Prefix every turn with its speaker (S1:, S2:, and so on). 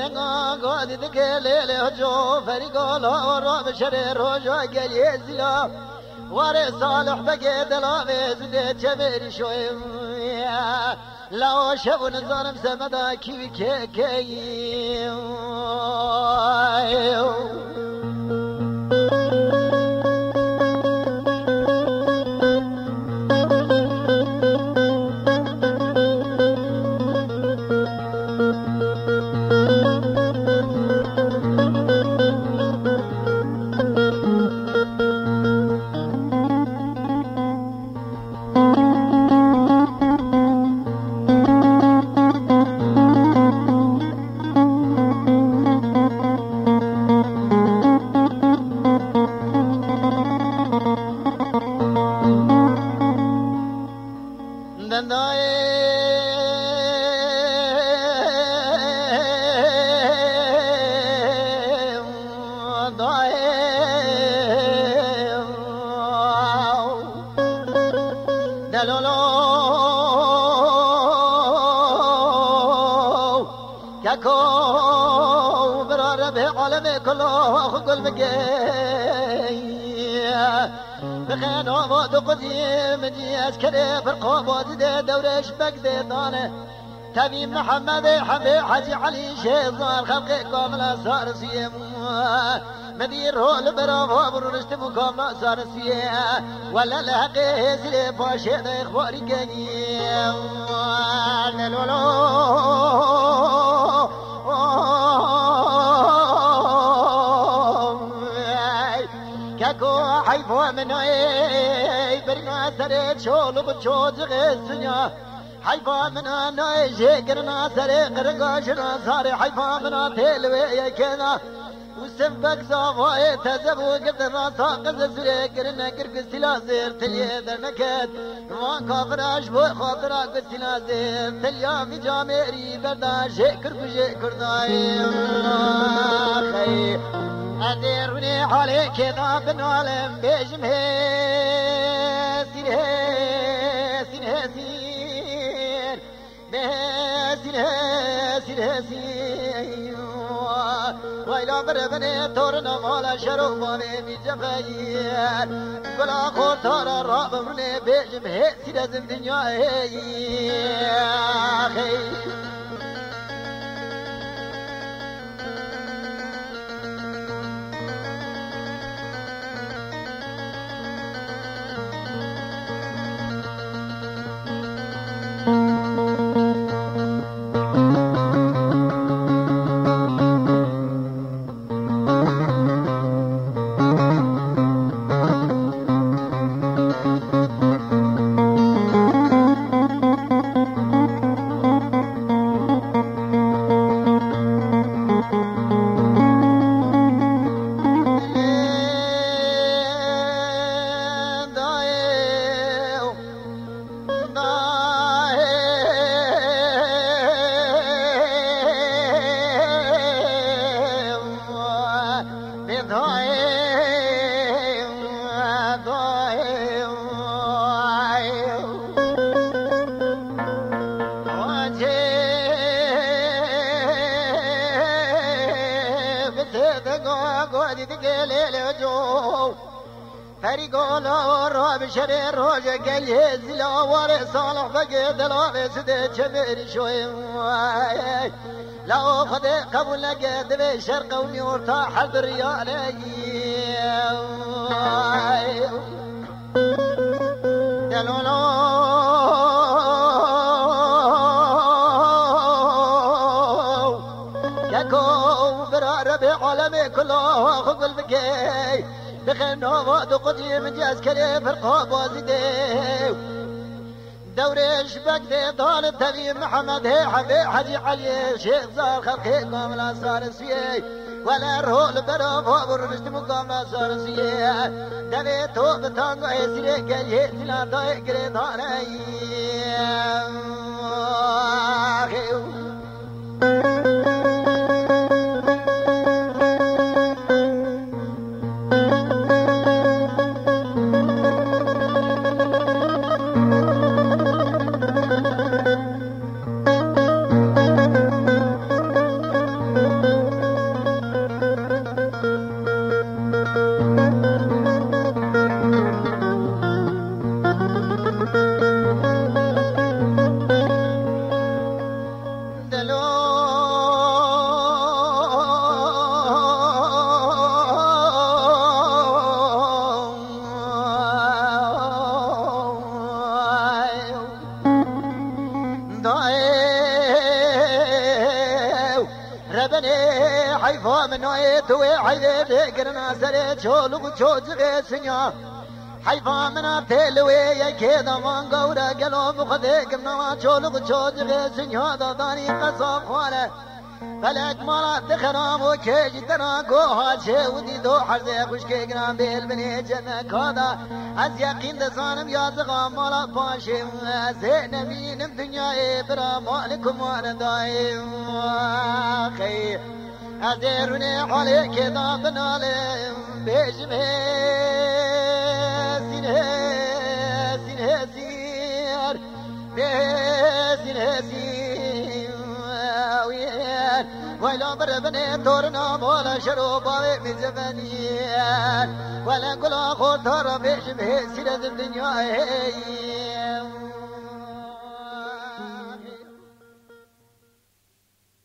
S1: دنگا گادی دکه لیل جو فریگال ها و را بشر روژا گلی زیا وار صالح بگه دلاوی زده چه بری شویم. لاو شبو نزانم سمدا کیوی که که جلالا یکا برا به عالم کلاه گل بگی به خیل آباد قدیم دی از کره فرقا بازده دورش بگده دانه تبی محمد حبی حجی علی شیخ زار خلق کامل از سارسیه مدير رول برافو برنشت مكامل صار سيم ولا لحقي زلي باشي اخباري قديم لولو كاكو حيفو من إي برنا سريت شول بتشوز غسنيا حيفا من انا جيكرنا سري قرقاشنا ساري حيفا من تيلوي كذا وسفك صاغواي تزبو قرد الراس قز زري کر قرق سلا زير تلي درنكت ما كافر عجبو خاطر قز سلا زير تليا في جامعري برداش هكر بجي كرداي خي أديروني حالي كذا بنوالم بيجم هي سين سیر سين سیر سين سیر هسين هسين سير وإلى بربني تورنا مالا شروع جفاير قلا خور تارا راب مرني بجمه سيره زم دنيا خير فريقولا راب شري روجا قال يزلا وري صالح بقي دلا سدي جمير شوي لا خذ قبل قد بشرق ونورتا حضر يا دلولو عالمي كله خقل بكي بخنا واد قديم جاز كلي فرقا بازدي دوريش بقدي طال تغي محمد هي حبي حجي علي. شيخ زار خلقي قام صار سيه ولا رول برا فابر رشت مقام صار سيه دبي تو بتانغو اسري قال يتلا داي قري داني حيفا من نويت وحيدي قرنا سريت شولو تشوج سنيا حيفا من تلوي يا كذا من قورا قلو مخذي قمنا شولو تشوج سنيا داني قصف خاله فلك مرات دخرام وكيج ترى قوها ودي دو حرزي خوش كي قرام بيل بني جنك هذا از يقين دسانم يا زغام مالا باشي زين مينم دنيا برا مالكم وأنا دايم از درون حال کتاب نالم بجمه سینه سینه سیر سینه سیر ولا بربنه تورنا مولا شرو باوي مزفنيان ولا كل خور ترى بيش بهي سيرة الدنيا